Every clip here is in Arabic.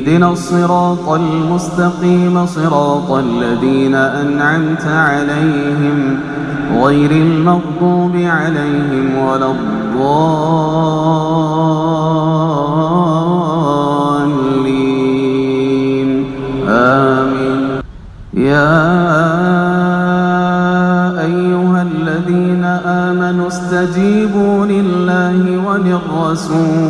اهدنا الصراط المستقيم صراط الذين أنعمت عليهم غير المغضوب عليهم ولا الضالين. آمين. يا أيها الذين آمنوا استجيبوا لله وللرسول.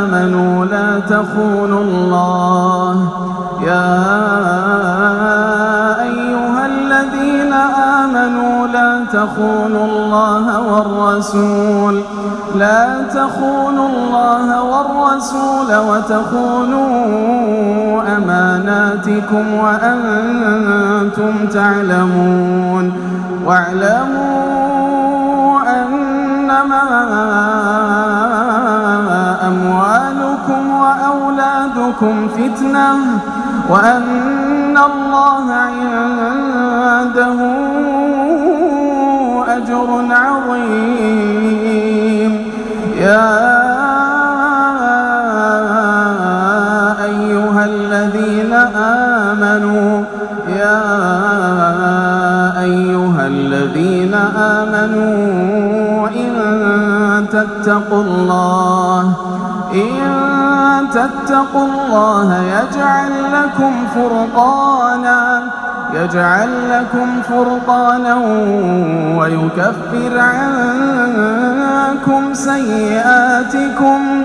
آمنوا لا تخونوا الله. يا أيها الذين آمنوا لا تخونوا الله والرسول. لا تخونوا الله والرسول وتخونوا أماناتكم وأنتم تعلمون. واعلموا أنما أموالكم وأولادكم فتنة وأن الله عنده أجر عظيم. يا أيها الذين آمنوا يا أيها الذين آمنوا إن تتقوا إن تتقوا الله يجعل لكم فرقانا يجعل لكم فرقانا ويكفر عنكم سيئاتكم.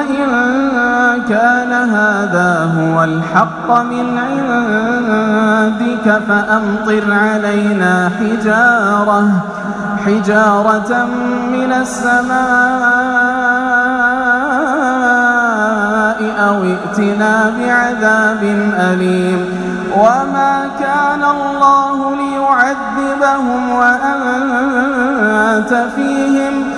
إن كان هذا هو الحق من عندك فأمطر علينا حجارة حجارة من السماء أو ائتنا بعذاب أليم. وما كان الله ليعذبهم وأنت فيهم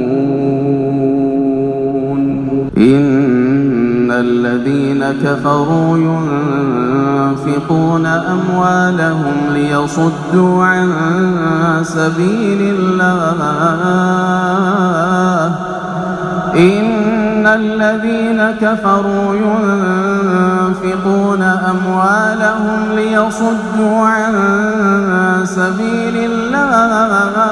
الذين كفروا ينفقون أموالهم ليصدوا عن سبيل الله. إن الذين كفروا ينفقون أموالهم ليصدوا عن سبيل الله.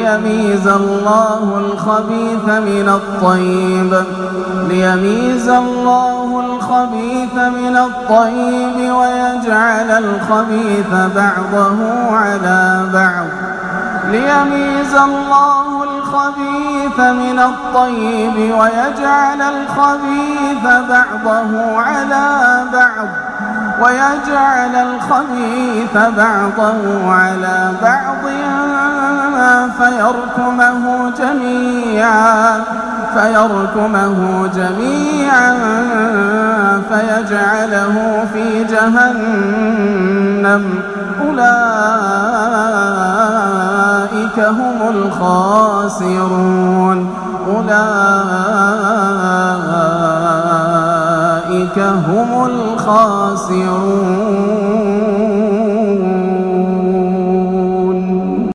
ليميز الله الخبيث من الطيب. ليميز الله الخبيث من الطيب ويجعل الخبيث بعضه على بعض. ليميز الله الخبيث من الطيب ويجعل الخبيث بعضه على بعض. ويجعل الخبيث بعضه على بعض. فيركمه جميعا فيركمه جميعا فيجعله في جهنم. أولئك هم الخاسرون. أولئك هم الخاسرون.